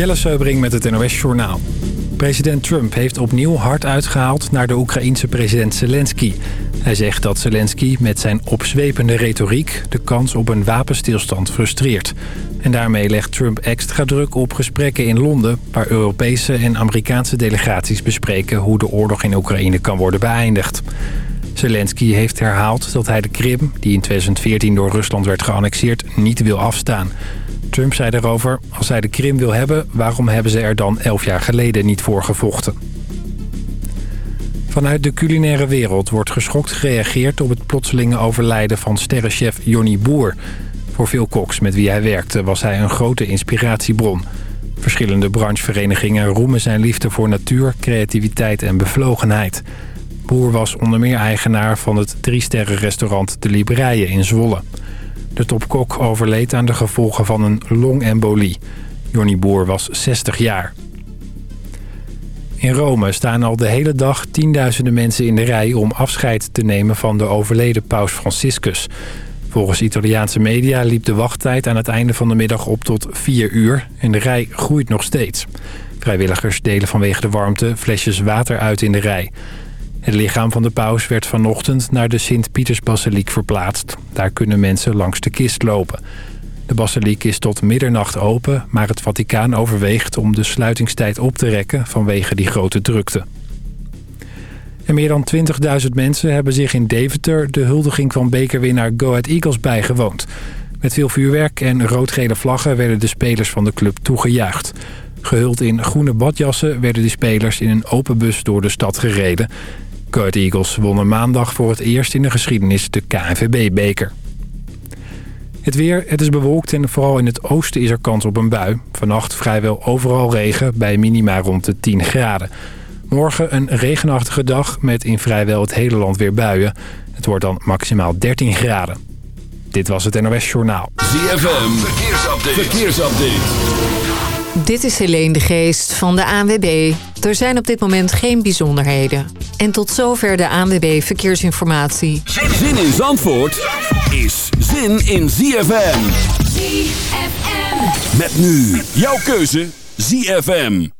Jelle Seubring met het NOS Journaal. President Trump heeft opnieuw hard uitgehaald naar de Oekraïense president Zelensky. Hij zegt dat Zelensky met zijn opzwepende retoriek... de kans op een wapenstilstand frustreert. En daarmee legt Trump extra druk op gesprekken in Londen... waar Europese en Amerikaanse delegaties bespreken... hoe de oorlog in Oekraïne kan worden beëindigd. Zelensky heeft herhaald dat hij de Krim, die in 2014 door Rusland werd geannexeerd, niet wil afstaan. Trump zei daarover, als hij de Krim wil hebben, waarom hebben ze er dan elf jaar geleden niet voor gevochten? Vanuit de culinaire wereld wordt geschokt gereageerd op het plotselinge overlijden van sterrenchef Jonny Boer. Voor veel koks met wie hij werkte was hij een grote inspiratiebron. Verschillende brancheverenigingen roemen zijn liefde voor natuur, creativiteit en bevlogenheid. Boer was onder meer eigenaar van het drie-sterren-restaurant De Libreien in Zwolle. De topkok overleed aan de gevolgen van een longembolie. Jonny Boer was 60 jaar. In Rome staan al de hele dag tienduizenden mensen in de rij... om afscheid te nemen van de overleden paus Franciscus. Volgens Italiaanse media liep de wachttijd aan het einde van de middag op tot 4 uur... en de rij groeit nog steeds. Vrijwilligers delen vanwege de warmte flesjes water uit in de rij... Het lichaam van de paus werd vanochtend naar de Sint-Pietersbasiliek verplaatst. Daar kunnen mensen langs de kist lopen. De basiliek is tot middernacht open, maar het Vaticaan overweegt om de sluitingstijd op te rekken vanwege die grote drukte. En meer dan 20.000 mensen hebben zich in Deventer de huldiging van bekerwinnaar Go Ahead Eagles bijgewoond. Met veel vuurwerk en rood-gele vlaggen werden de spelers van de club toegejuicht. Gehuld in groene badjassen werden de spelers in een open bus door de stad gereden. Kurt Eagles wonnen maandag voor het eerst in de geschiedenis de KNVB-beker. Het weer, het is bewolkt en vooral in het oosten is er kans op een bui. Vannacht vrijwel overal regen bij minima rond de 10 graden. Morgen een regenachtige dag met in vrijwel het hele land weer buien. Het wordt dan maximaal 13 graden. Dit was het NOS Journaal. ZFM, verkeersupdate. verkeersupdate. Dit is Helene de Geest van de ANWB. Er zijn op dit moment geen bijzonderheden. En tot zover de ANWB Verkeersinformatie. Zin in Zandvoort is zin in ZFM. ZFM. Met nu jouw keuze ZFM.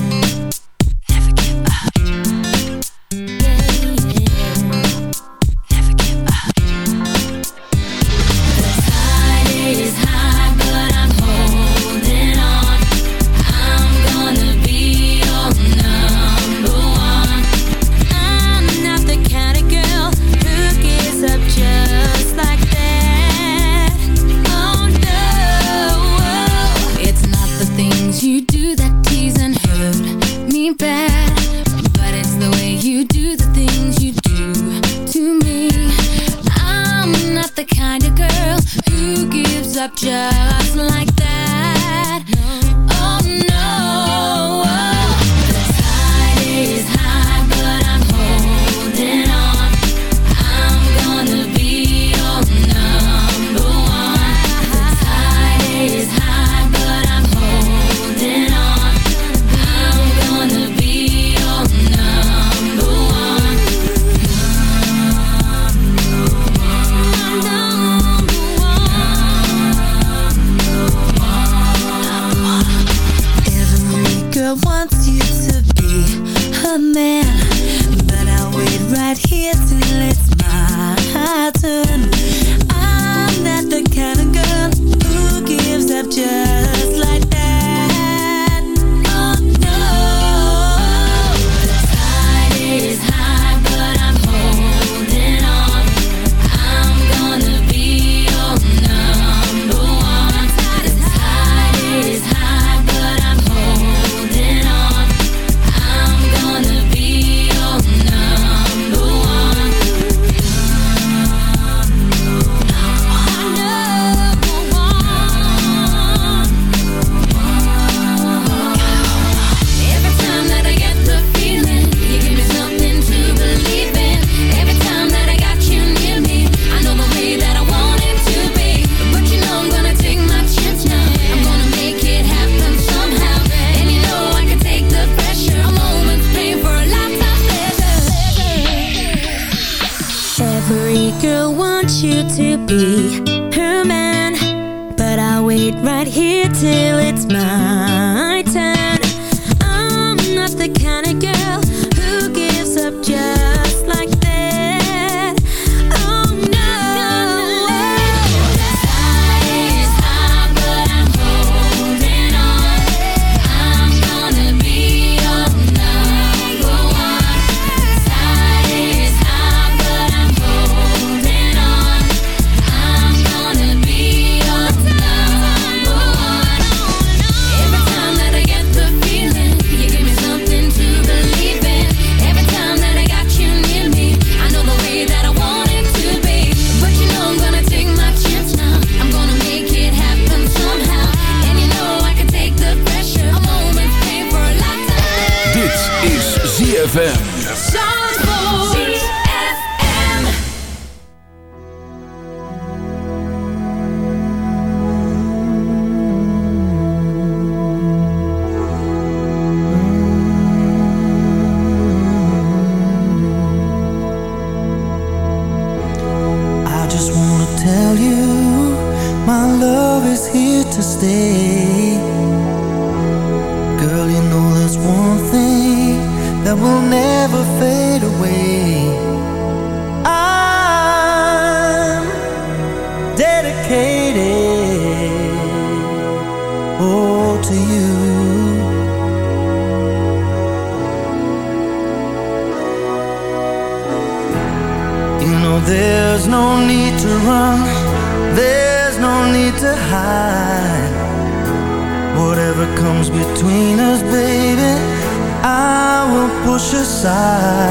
side.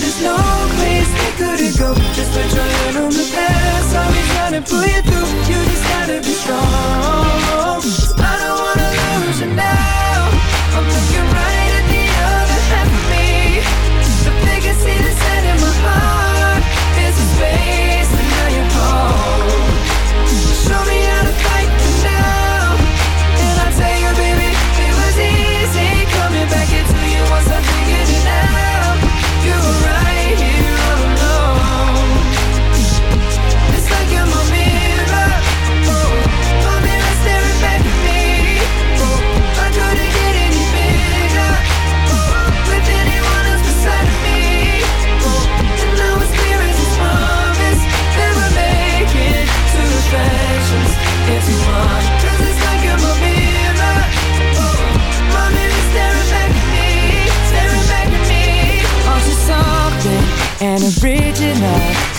there's no place we couldn't go. Just put your hand on the past be trying to pull you through. You just gotta be strong. I don't wanna lose you now. I'm looking right at the other half of me. The biggest see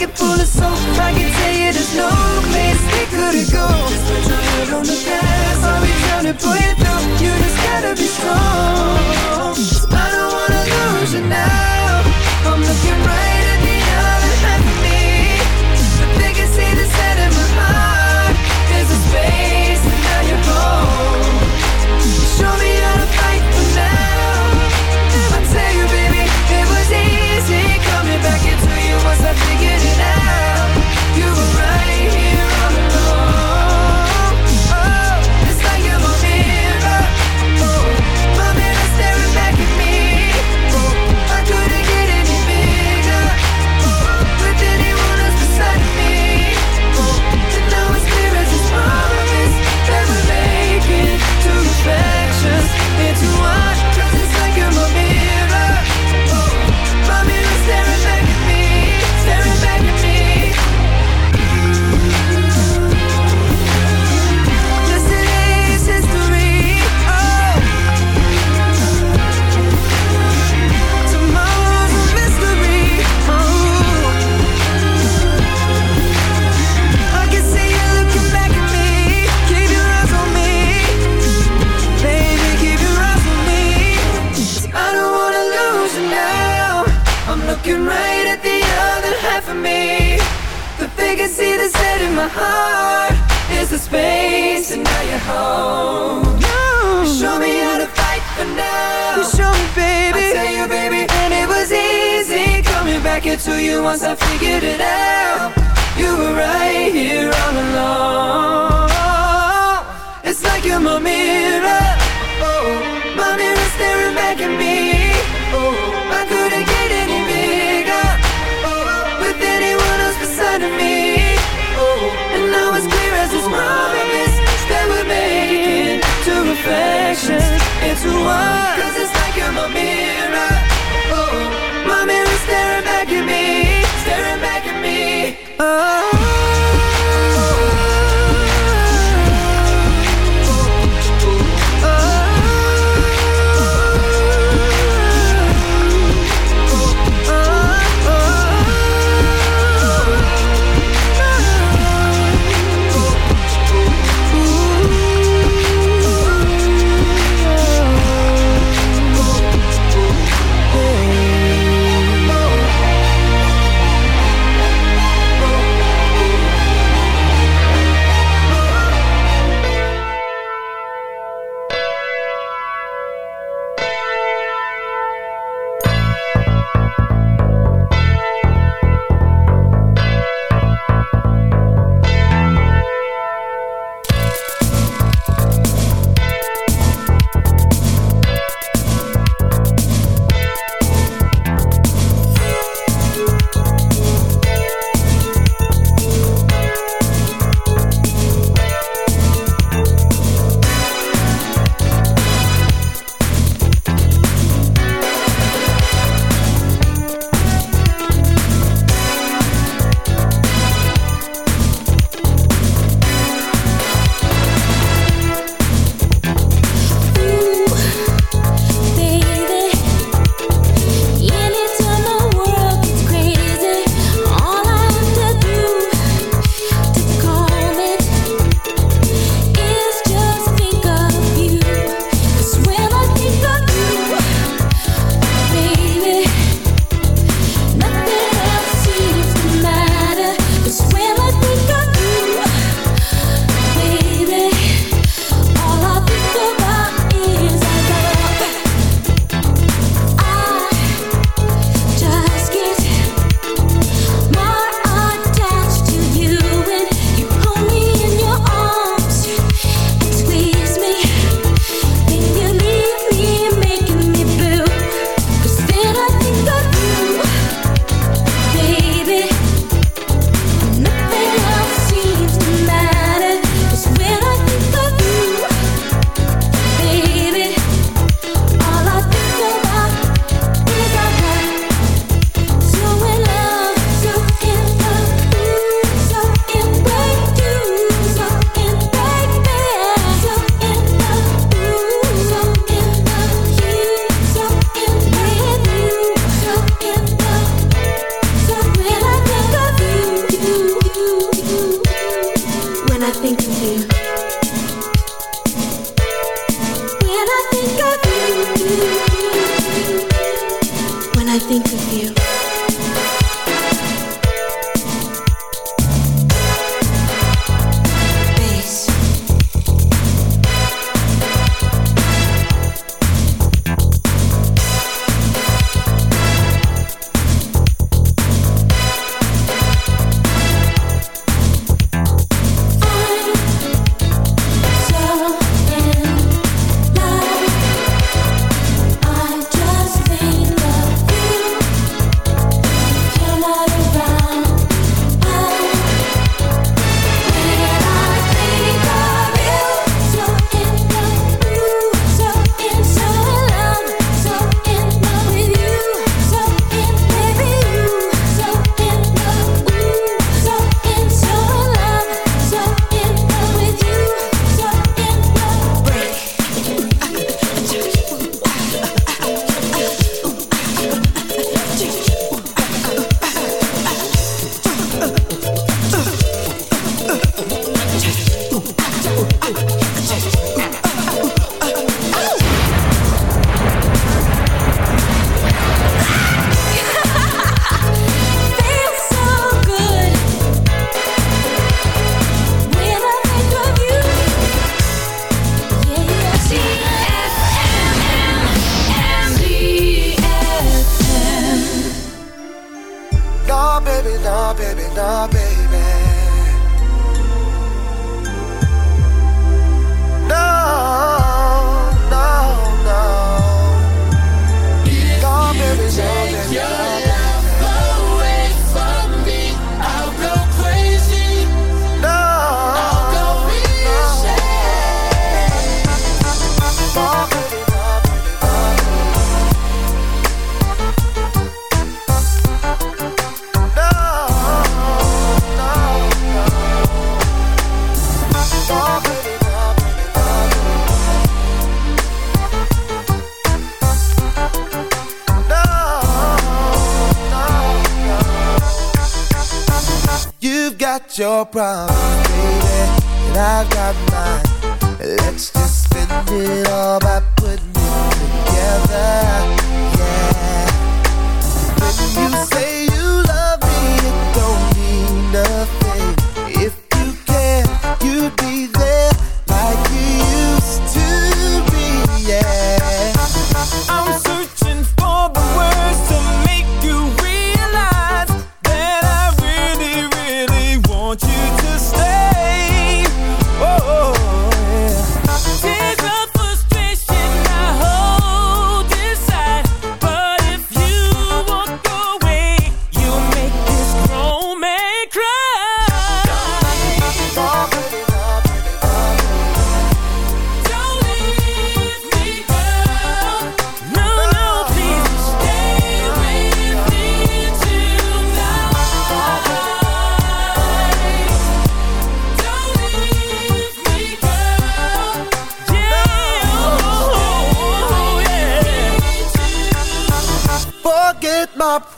pocket full of soap I can tell you there's no place we couldn't go Just put your head on the past I'll be trying to pull you through You just gotta be strong. I don't wanna lose you now. I'm looking right at the other of me. See in my heart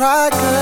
pride,